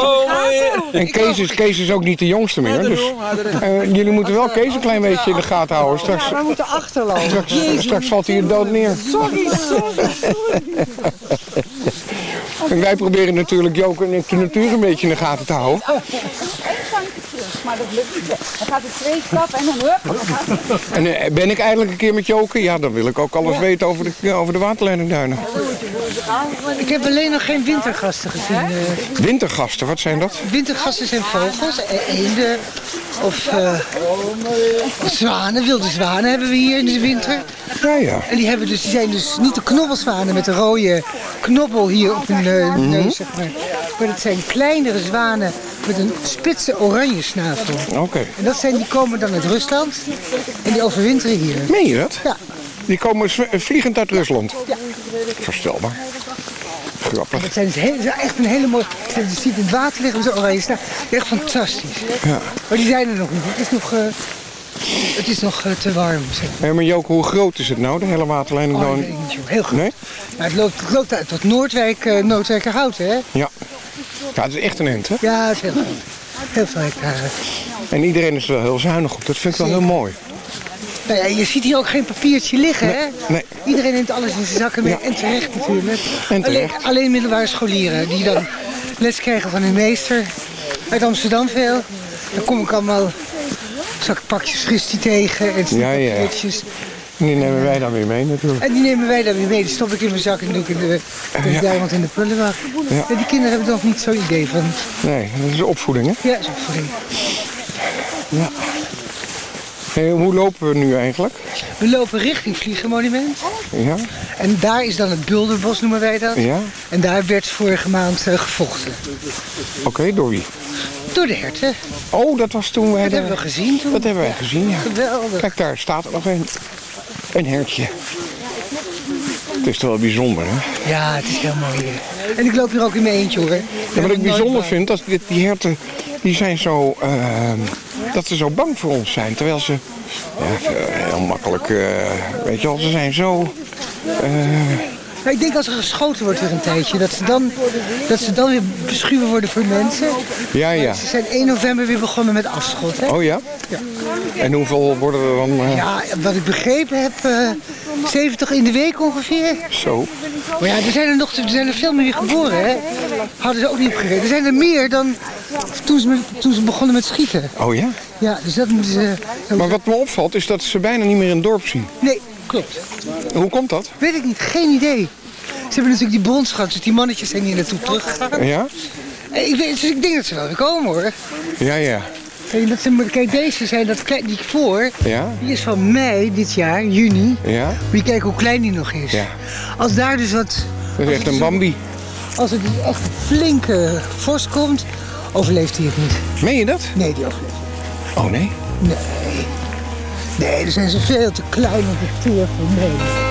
[SPEAKER 8] En Kees is, Kees is ook niet de jongste meer. Dus, eh, jullie moeten wel Kees een klein beetje in de gaten houden. Straks,
[SPEAKER 14] we moeten achterlopen.
[SPEAKER 8] straks, straks valt hij er dood neer.
[SPEAKER 14] Sorry, sorry,
[SPEAKER 8] En wij proberen natuurlijk Joke en de natuur een beetje in de gaten te houden.
[SPEAKER 10] Maar dat lukt niet. Dan gaat het twee stappen en dan hup. dan gaat het.
[SPEAKER 8] En eh, ben ik eindelijk een keer met Joke? Ja, dan wil ik ook alles weten over de, over de waterleidingduinen.
[SPEAKER 9] Ik heb alleen nog geen wintergasten gezien. eh.
[SPEAKER 8] Wintergasten, wat zijn dat?
[SPEAKER 9] Wintergasten zijn vogels, e- eenden of eh, zwanen, wilde zwanen hebben we hier in de winter.
[SPEAKER 8] Ja, ja.
[SPEAKER 9] En die, hebben dus, die zijn dus niet de knobbelzwanen met de rode knobbel hier op hun eh,
[SPEAKER 8] Mhm.
[SPEAKER 9] neus, zeg maar. Maar dat zijn kleinere zwanen met een spitse oranje snavel.
[SPEAKER 8] Oké.
[SPEAKER 9] En dat zijn, die komen dan uit Rusland en die overwinteren hier.
[SPEAKER 8] Meen je dat?
[SPEAKER 9] Ja.
[SPEAKER 8] Die komen vliegend uit Rusland.
[SPEAKER 9] Ja.
[SPEAKER 8] Verstelbaar. Grappig.
[SPEAKER 9] Dat zijn dus heel- is echt een hele mooie... Je ziet in het water liggen zo'n oranje snavel. Echt fantastisch.
[SPEAKER 8] Ja.
[SPEAKER 9] Maar die zijn er nog niet. Het is nog, eh, het is nog eh, te warm. Zeg.
[SPEAKER 8] Maar Joke, hoe groot is het nou, de hele waterleiding?
[SPEAKER 9] Oh. Heel goed.
[SPEAKER 8] Nee?
[SPEAKER 9] Maar het loopt, het loopt uit tot Noordwijk, eh Noordwijkerhouten, hè?
[SPEAKER 8] Ja. Ja, het is echt een end, hè?
[SPEAKER 9] Ja, het is heel goed. Heel veel hectare.
[SPEAKER 8] En iedereen is er wel heel zuinig op. Dat vind ik wel heel mooi.
[SPEAKER 9] Nou ja, je ziet hier ook geen papiertje liggen, hè?
[SPEAKER 8] Nee.
[SPEAKER 9] Iedereen neemt alles in zijn zakken mee. En terecht natuurlijk.
[SPEAKER 8] En terecht.
[SPEAKER 9] Alleen, alleen middelbare scholieren die dan les krijgen van hun meester. Uit Amsterdam veel. Dan kom ik allemaal zakpakjes fristie tegen en
[SPEAKER 8] Ja, ja. En die nemen wij dan weer mee natuurlijk.
[SPEAKER 9] En die nemen wij dan weer mee. Die stop ik in mijn zak en doe ik in de, in de prullenbak.
[SPEAKER 8] Ja.
[SPEAKER 9] Ja, die kinderen hebben nog niet zo'n idee van.
[SPEAKER 8] Nee, dat is opvoeding, hè?
[SPEAKER 9] Ja, dat is opvoeding.
[SPEAKER 8] Ja. Hé, hoe lopen we nu eigenlijk?
[SPEAKER 9] We lopen richting Vliegenmonument.
[SPEAKER 8] Ja?
[SPEAKER 9] En daar is dan het Bulderbos, noemen wij dat.
[SPEAKER 8] Ja?
[SPEAKER 9] En daar werd vorige maand eh, gevochten.
[SPEAKER 8] Oké, door wie?
[SPEAKER 9] Door de herten.
[SPEAKER 8] Oh, dat was toen wij...
[SPEAKER 9] Dat hebben we gezien toen.
[SPEAKER 8] Dat hebben wij gezien, ja.
[SPEAKER 9] Geweldig.
[SPEAKER 8] Kijk, daar staat er nog een. Een hertje. Het is toch wel bijzonder, hè?
[SPEAKER 9] Ja, het is heel mooi hier. En ik loop hier ook in mijn eentje hoor.
[SPEAKER 8] Ja, wat ik bijzonder vind, dat dit, die herten, die zijn zo, ehm, dat ze zo bang voor ons zijn. Terwijl ze, ja, heel makkelijk, eh, weet je wel, ze zijn zo, eh,
[SPEAKER 9] Maar ik denk als er geschoten wordt weer een tijdje, dat ze dan, dat ze dan weer beschuwen worden voor mensen.
[SPEAKER 8] ja, ja.
[SPEAKER 9] Ze zijn 1 november weer begonnen met afschot. Hè?
[SPEAKER 8] Oh ja?
[SPEAKER 9] Ja.
[SPEAKER 8] En hoeveel worden er dan? eh,
[SPEAKER 9] Ja, wat ik begrepen heb, eh 70 in de week ongeveer.
[SPEAKER 8] Zo.
[SPEAKER 9] Maar ja, er zijn er nog er zijn er veel meer geboren, hè? Hadden ze ook niet opgegeven. Er zijn er meer dan toen ze, toen ze begonnen met schieten.
[SPEAKER 8] Oh ja?
[SPEAKER 9] Ja, dus dat moeten ze...
[SPEAKER 8] Maar wat me opvalt is dat ze bijna niet meer in het dorp zien.
[SPEAKER 9] Nee, klopt.
[SPEAKER 8] Hoe komt dat?
[SPEAKER 9] Weet ik niet, geen idee. Ze hebben natuurlijk die brons gehad, dus die mannetjes zijn hier naartoe teruggegaan.
[SPEAKER 8] Ja?
[SPEAKER 9] Eh, Ik, weet, dus ik denk dat ze wel weer komen hoor.
[SPEAKER 8] Ja, ja.
[SPEAKER 9] Kijk, dat ze, kijk deze zijn, dat klein, die voor,
[SPEAKER 8] Ja?
[SPEAKER 9] die is van mei dit jaar, juni.
[SPEAKER 8] Ja?
[SPEAKER 9] Moet je kijken hoe klein die nog is.
[SPEAKER 8] Ja.
[SPEAKER 9] Als daar dus wat...
[SPEAKER 8] Dat is echt een Bambi.
[SPEAKER 9] Als er dus echt een flinke vorst komt, overleeft hij het niet.
[SPEAKER 8] Meen je dat?
[SPEAKER 9] Nee, die overleeft
[SPEAKER 8] Oh nee?
[SPEAKER 9] Nee. Nee, er zijn ze veel te klein om te voor. Nee.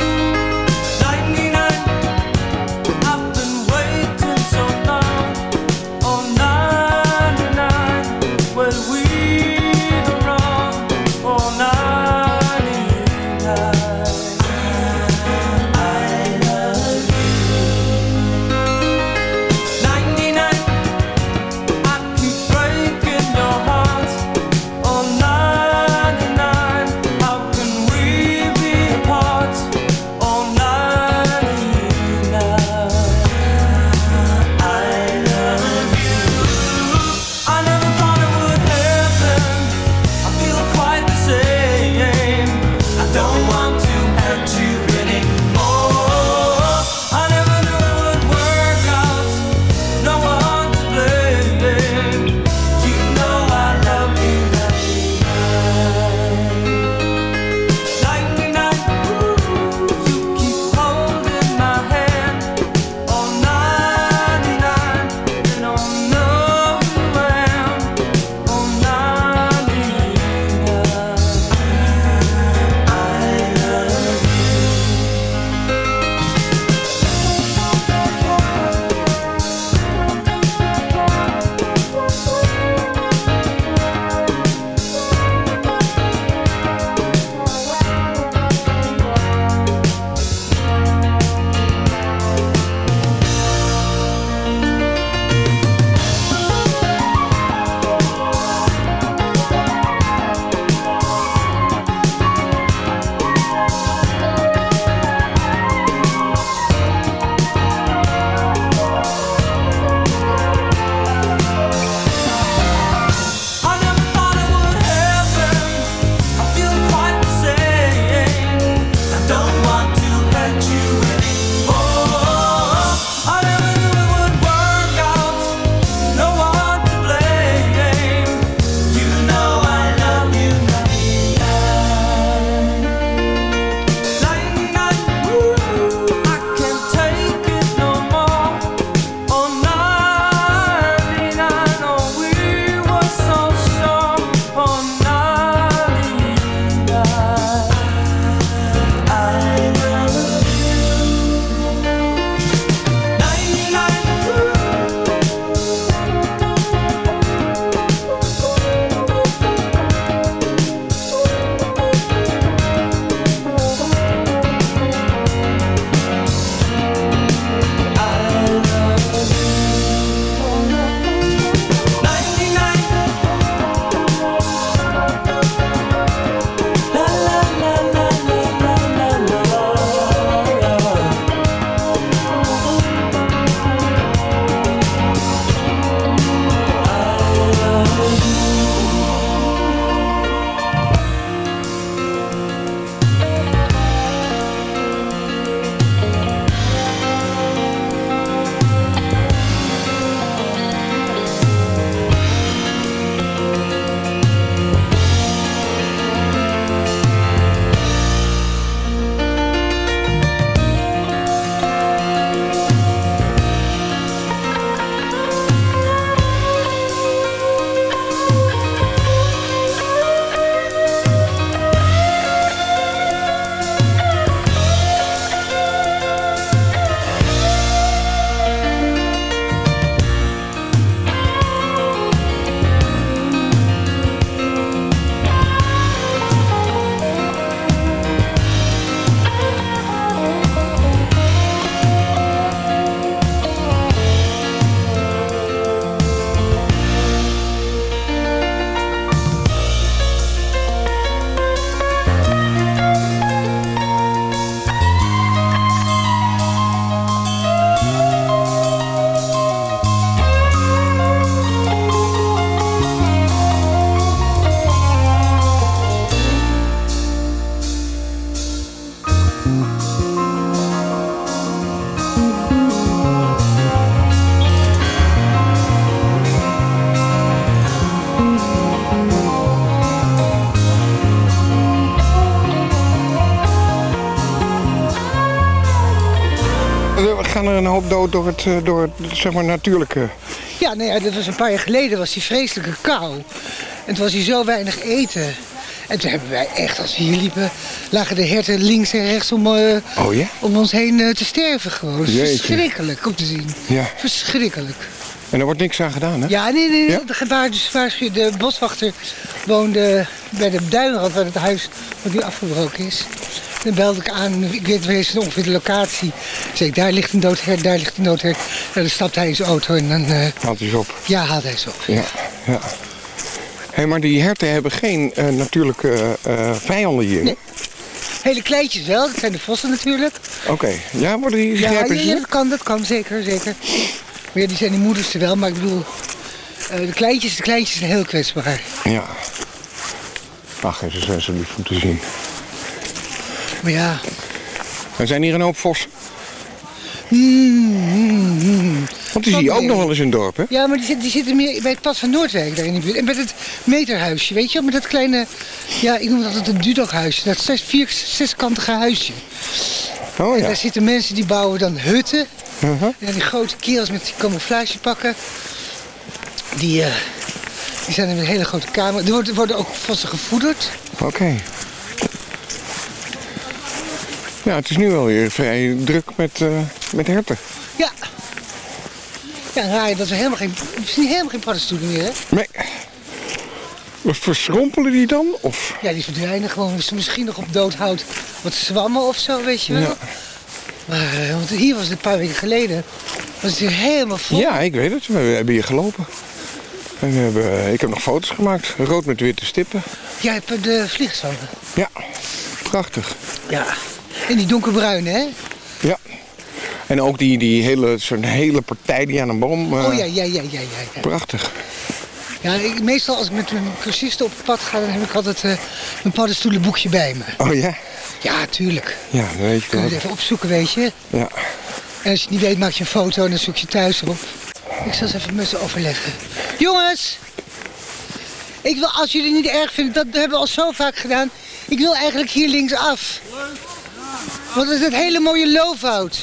[SPEAKER 8] Hoop dood door het, eh, door het zeg maar, natuurlijke...
[SPEAKER 9] Ja, nou ja, dat was een paar jaar geleden, was die vreselijke kou. En toen was hij zo weinig eten. En toen hebben wij echt, als we hier liepen, lagen de herten links en rechts om, eh,
[SPEAKER 8] Oh ja?
[SPEAKER 9] om ons heen eh, te sterven gewoon. Verschrikkelijk om te zien.
[SPEAKER 8] Ja.
[SPEAKER 9] Verschrikkelijk.
[SPEAKER 8] En er wordt niks aan gedaan, hè?
[SPEAKER 9] Ja, nee, nee, nee.
[SPEAKER 8] Ja?
[SPEAKER 9] De, waar, dus waarschuw- de boswachter woonde bij de duinrand, waar het huis wat nu afgebroken is. Dan belde ik aan, ik weet wel eens ongeveer de locatie. Ik zei, daar ligt een doodhert, daar ligt een doodhert. En dan stapte hij in zijn auto en dan... eh,
[SPEAKER 8] Haalt hij ze op.
[SPEAKER 9] ja, haalde hij ze op.
[SPEAKER 8] Ja, ja. Hé, maar die herten hebben geen eh, natuurlijke eh, vijanden hier.
[SPEAKER 9] Nee. Hele kleintjes wel, dat zijn de vossen natuurlijk.
[SPEAKER 8] Oké, ja, worden die
[SPEAKER 9] Ja, ja,
[SPEAKER 8] hier?
[SPEAKER 9] ja, dat kan, dat kan, zeker, zeker. Maar ja, die zijn die moeders er wel, maar ik bedoel... de, kleintjes, de kleintjes zijn heel kwetsbaar.
[SPEAKER 8] Ja. Ach, ze zijn zo lief om te zien.
[SPEAKER 9] Maar ja...
[SPEAKER 8] Er zijn hier een hoop vossen. Want die zie je ook nog wel eens in het dorp, hè?
[SPEAKER 9] Ja, maar die, zit- die zitten meer bij het pad van Noordwijk daar in de buurt. En met het meterhuisje, weet je wel? Met dat kleine, ja, ik noem dat altijd een dudokhuisje. Dat zes, vier, zeskantige huisje.
[SPEAKER 8] Oh
[SPEAKER 9] En
[SPEAKER 8] ja.
[SPEAKER 9] daar zitten mensen die bouwen dan hutten.
[SPEAKER 8] Uh-huh.
[SPEAKER 9] En die grote kerels met die camouflagepakken. Die, eh, die zijn in een hele grote kamer. Die worden, worden ook vossen gevoederd.
[SPEAKER 8] Oké. Ja, het is nu wel weer vrij druk met, eh, met herten.
[SPEAKER 9] Ja. Ja, raar dat we helemaal geen, helemaal geen paddenstoelen meer, hè?
[SPEAKER 8] Nee. Verschrompelen die dan? Of?
[SPEAKER 9] Ja, die verdwijnen gewoon. Misschien nog op doodhout wat zwammen of zo, weet je wel.
[SPEAKER 8] Ja.
[SPEAKER 9] Maar eh, want hier was het een paar weken geleden. Was het hier helemaal vol.
[SPEAKER 8] Ja, ik weet het. We hebben hier gelopen. En we hebben, eh, ik heb nog foto's gemaakt. Rood met witte stippen.
[SPEAKER 9] Jij hebt de vliegzanden.
[SPEAKER 8] Ja, prachtig.
[SPEAKER 9] Ja. En die donkerbruine, hè?
[SPEAKER 8] Ja. En ook die, die hele, zo'n hele partij die aan een boom... eh,
[SPEAKER 9] oh ja, ja, ja, ja, ja. ja.
[SPEAKER 8] Prachtig.
[SPEAKER 9] ja ik, meestal als ik met mijn cursisten op pad ga, dan heb ik altijd eh een paddenstoelenboekje bij me.
[SPEAKER 8] Oh ja?
[SPEAKER 9] Ja, tuurlijk.
[SPEAKER 8] Ja, dan weet je
[SPEAKER 9] Kun je het even opzoeken, weet je.
[SPEAKER 8] Ja.
[SPEAKER 9] En als je het niet weet, maak je een foto en dan zoek je thuis erop. Ik zal eens even met ze overleggen. Jongens! Ik wil, als jullie het niet erg vinden, dat hebben we al zo vaak gedaan. Ik wil eigenlijk hier linksaf. Want het is het hele mooie loofhout.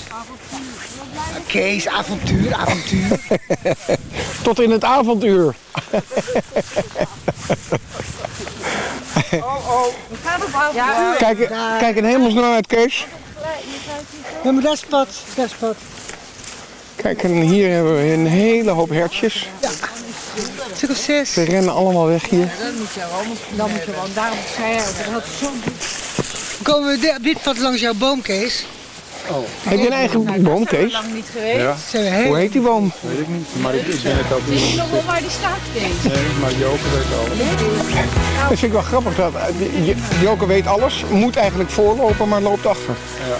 [SPEAKER 9] Kees, avontuur, avontuur.
[SPEAKER 8] Tot in het avontuur.
[SPEAKER 10] Oh, oh. We gaan op avond. Ja,
[SPEAKER 8] Kijk, kijk in hemelsnaam uit, Kees.
[SPEAKER 9] Ja, maar dat is pad. Dat is pad.
[SPEAKER 8] Kijk, en hier hebben we een hele hoop hertjes.
[SPEAKER 9] Ja. Stuk of zes.
[SPEAKER 8] Ze rennen allemaal weg hier.
[SPEAKER 10] Dan moet je wel, dan moet je wel. Daarom zei hij, dat had zo
[SPEAKER 9] Komen we de- dit pad langs jouw boom, Kees?
[SPEAKER 8] Oh. Heb je een eigen boom, Kees?
[SPEAKER 10] lang niet geweest.
[SPEAKER 8] Ja.
[SPEAKER 9] Heel...
[SPEAKER 8] Hoe heet die boom?
[SPEAKER 6] Weet ik niet, maar ik, ik ben het ook
[SPEAKER 10] Weet
[SPEAKER 6] niet.
[SPEAKER 10] je nog wel waar die staat, Kees?
[SPEAKER 6] Nee, maar Joker weet al.
[SPEAKER 8] Dat vind ik wel grappig. Dat, eh, Joke weet alles, moet eigenlijk voorlopen, maar loopt achter.
[SPEAKER 6] Ja.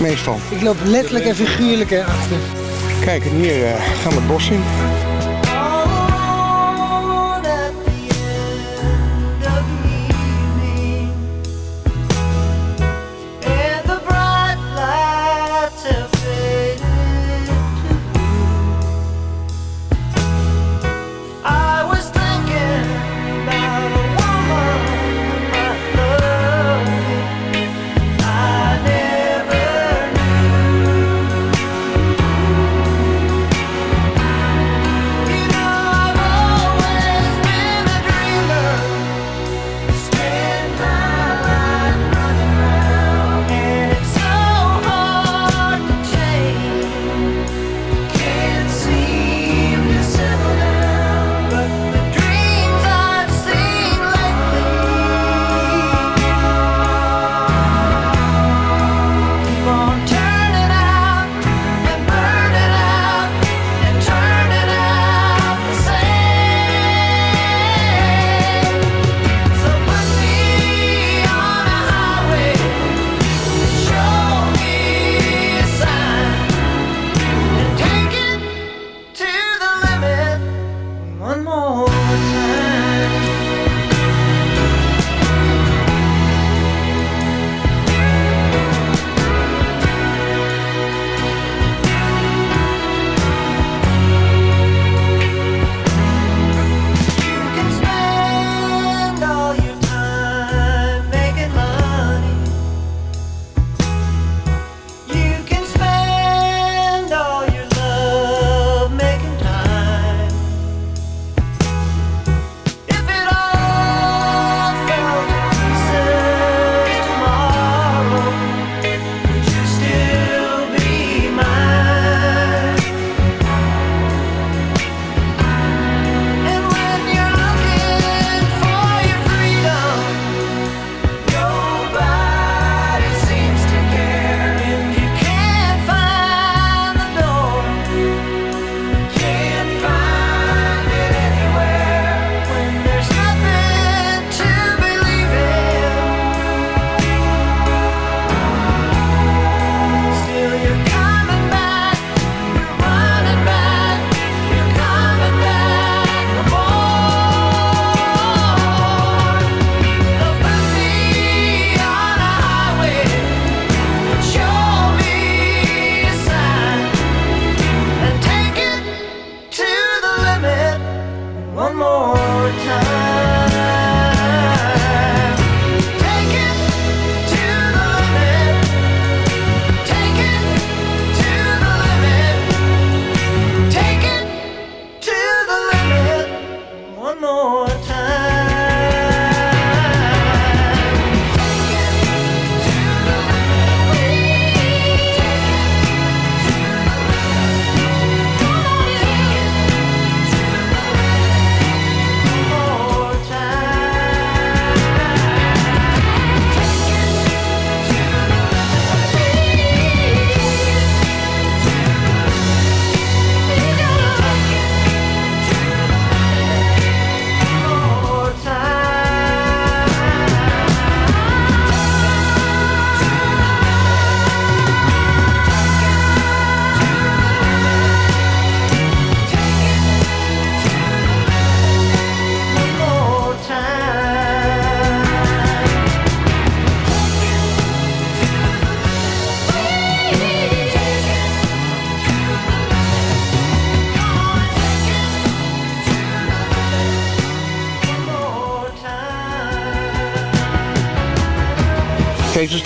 [SPEAKER 8] Meestal.
[SPEAKER 9] Ik loop letterlijk en figuurlijk erachter.
[SPEAKER 8] Kijk, en hier eh, gaan we het bos in.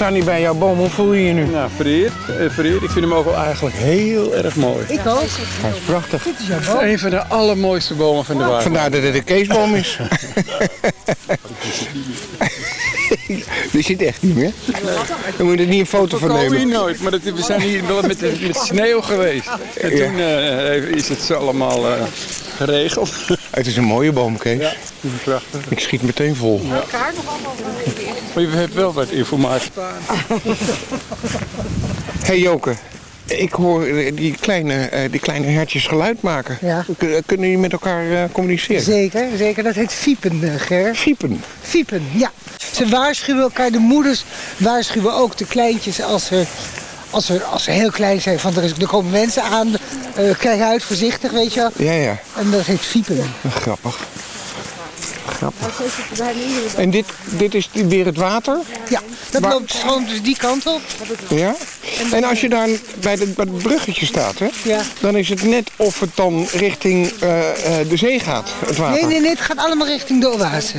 [SPEAKER 8] We staan hier bij jouw boom. Hoe voel je je nu?
[SPEAKER 6] Nou, vereerd. eh, vereerd. Ik vind hem ook wel eigenlijk heel erg mooi.
[SPEAKER 9] Ik ook.
[SPEAKER 8] Hij is prachtig.
[SPEAKER 9] Dit is jouw
[SPEAKER 6] Het
[SPEAKER 9] boom.
[SPEAKER 6] is een van de allermooiste bomen van de waard.
[SPEAKER 8] Vandaar dat het een Keesboom is. Die zit echt niet meer. Dan moet je er niet een foto
[SPEAKER 6] We
[SPEAKER 8] van
[SPEAKER 6] komen hier
[SPEAKER 8] nemen.
[SPEAKER 6] nooit, maar dat, we zijn hier wel met, met sneeuw geweest. En
[SPEAKER 8] Ja.
[SPEAKER 6] toen eh, is het zo allemaal eh, geregeld.
[SPEAKER 8] Het is een mooie boom, Kees.
[SPEAKER 6] Ja, prachtig.
[SPEAKER 8] Ik schiet meteen vol.
[SPEAKER 6] Maar je hebt wel wat informatie.
[SPEAKER 8] hey Joke, ik hoor eh, die kleine, eh, die kleine hertjes geluid maken.
[SPEAKER 9] Ja.
[SPEAKER 8] Kun- Kunnen jullie met elkaar eh, communiceren?
[SPEAKER 9] Zeker, zeker. Dat heet fiepen, eh, Ger.
[SPEAKER 8] Fiepen?
[SPEAKER 9] Fiepen, ja. Ze waarschuwen elkaar, de moeders waarschuwen ook de kleintjes als er... Als ze, als ze heel klein zijn, van er, is, er komen mensen aan, eh, kijk uit, voorzichtig, weet je wel.
[SPEAKER 8] Ja, ja.
[SPEAKER 9] En dat heet fiepen.
[SPEAKER 8] Grappig. Grappig. En dit, dit is weer het water?
[SPEAKER 9] Ja, dat loopt gewoon dus die kant op.
[SPEAKER 8] Ja? En als je daar bij, de, bij het bruggetje staat, hè,
[SPEAKER 9] Ja.
[SPEAKER 8] dan is het net of het dan richting eh, eh, de zee gaat, het water.
[SPEAKER 9] Nee, nee, nee, het gaat allemaal richting de oase.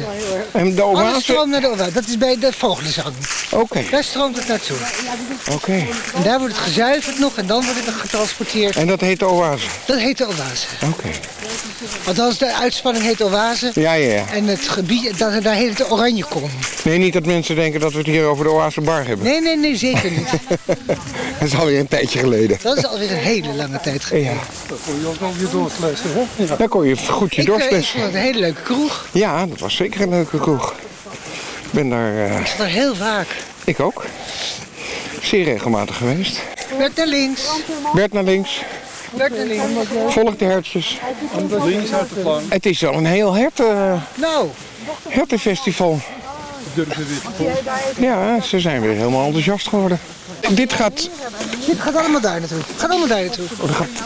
[SPEAKER 8] En de
[SPEAKER 9] Alles
[SPEAKER 8] oase...
[SPEAKER 9] stroomt naar de oase. Dat is bij de vogelenzang.
[SPEAKER 8] Oké,
[SPEAKER 9] Daar stroomt het naartoe.
[SPEAKER 8] oké.
[SPEAKER 9] En daar wordt het gezuiverd nog en dan wordt het getransporteerd.
[SPEAKER 8] En dat heet de oase?
[SPEAKER 9] Dat heet de oase.
[SPEAKER 8] Oké.
[SPEAKER 9] Althans, de uitspanning heet oase.
[SPEAKER 8] Ja, ja, ja.
[SPEAKER 9] En het gebied, dat, daar heet het de oranjekom.
[SPEAKER 8] Nee, niet dat mensen denken dat we het hier over de oase bar hebben.
[SPEAKER 9] Nee, nee, nee, zeker niet.
[SPEAKER 8] dat is alweer een tijdje geleden.
[SPEAKER 9] Dat is alweer een hele lange tijd geleden.
[SPEAKER 8] Ja.
[SPEAKER 6] Dan kon je ook nog weer doorflessen, hè?
[SPEAKER 8] Dan kon je goed je
[SPEAKER 9] Ik, eh, ik vond het een hele leuke kroeg.
[SPEAKER 8] Ja, dat was zeker een leuke kroeg. Ik ben daar... eh,
[SPEAKER 9] Ik zat er heel vaak.
[SPEAKER 8] ik ook. Zeer regelmatig geweest.
[SPEAKER 9] Bert naar links.
[SPEAKER 8] Bert naar links. Volg de hertjes.
[SPEAKER 6] Links uit de plank.
[SPEAKER 8] Het is wel een heel herten,
[SPEAKER 9] Nou,
[SPEAKER 8] hertenfestival. Ja, ze zijn weer helemaal enthousiast geworden. Dit gaat...
[SPEAKER 9] dit gaat allemaal daar naartoe. Het gaat allemaal daar naartoe.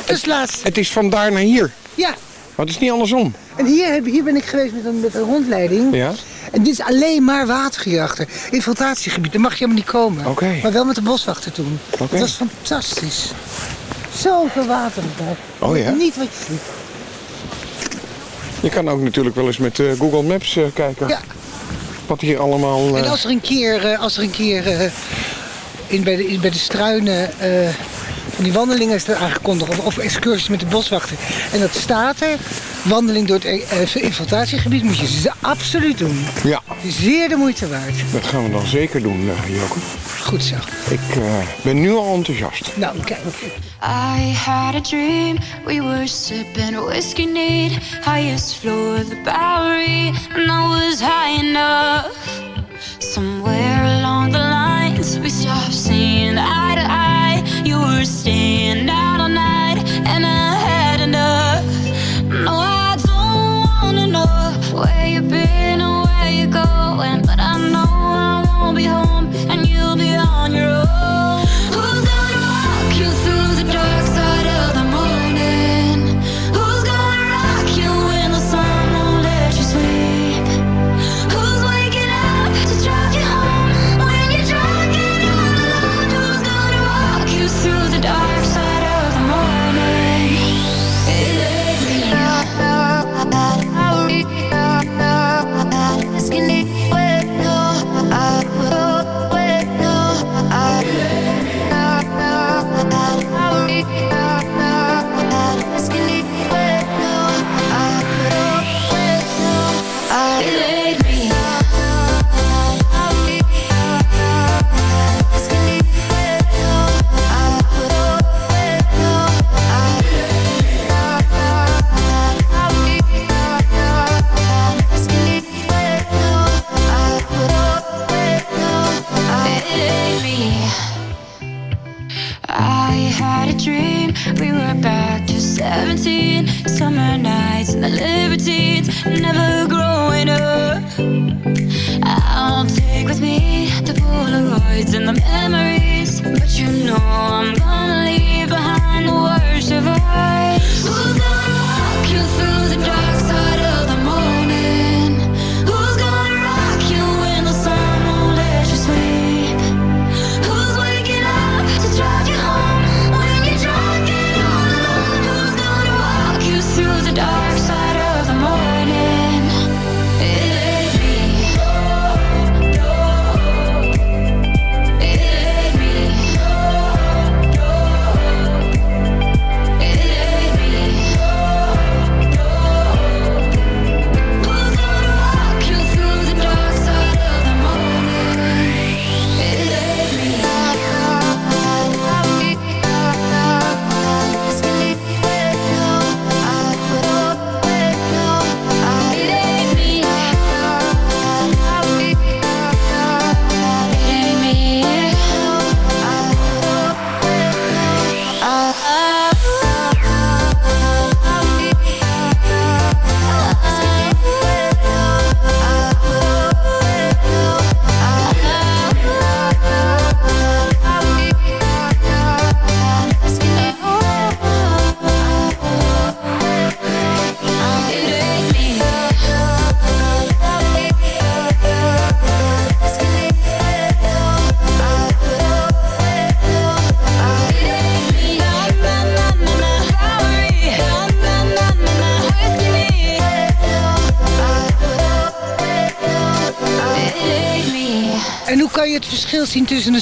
[SPEAKER 9] Dat is het
[SPEAKER 8] is van daar naar hier.
[SPEAKER 9] Ja.
[SPEAKER 8] Maar het is niet andersom.
[SPEAKER 9] En hier, heb- hier ben ik geweest met een, met een rondleiding.
[SPEAKER 8] Ja?
[SPEAKER 9] En dit is alleen maar water hierachter. Infiltratiegebied, daar mag je helemaal niet komen.
[SPEAKER 8] Oké.
[SPEAKER 9] Maar wel met de boswachter toen.
[SPEAKER 8] Oké.
[SPEAKER 9] Dat was fantastisch. Zoveel water erbij.
[SPEAKER 8] Oh ja?
[SPEAKER 9] Niet wat je ziet.
[SPEAKER 8] Je kan ook natuurlijk wel eens met eh, Google Maps eh, kijken.
[SPEAKER 9] Ja.
[SPEAKER 8] Wat hier allemaal... eh,
[SPEAKER 9] En als er een keer, eh, als er een keer eh, in, bij, de, in, bij de struinen eh, van die wandelingen is er aangekondigd, of, of excursies met de boswachter. En dat staat er, wandeling door het eh, infiltratiegebied moet je ze absoluut doen.
[SPEAKER 8] Ja,
[SPEAKER 9] Het is zeer de moeite waard.
[SPEAKER 8] dat gaan we dan zeker doen, eh Joke.
[SPEAKER 9] Goed zo.
[SPEAKER 8] Ik eh, ben nu al enthousiast.
[SPEAKER 9] Nou, kijk.
[SPEAKER 15] I had a dream, we were sipping whiskey neat, highest floor of the Bowery, and I was high enough. Polaroids and the memories But you know I'm
[SPEAKER 9] zien tussen een...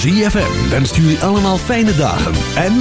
[SPEAKER 1] ZFM wenst jullie allemaal fijne dagen en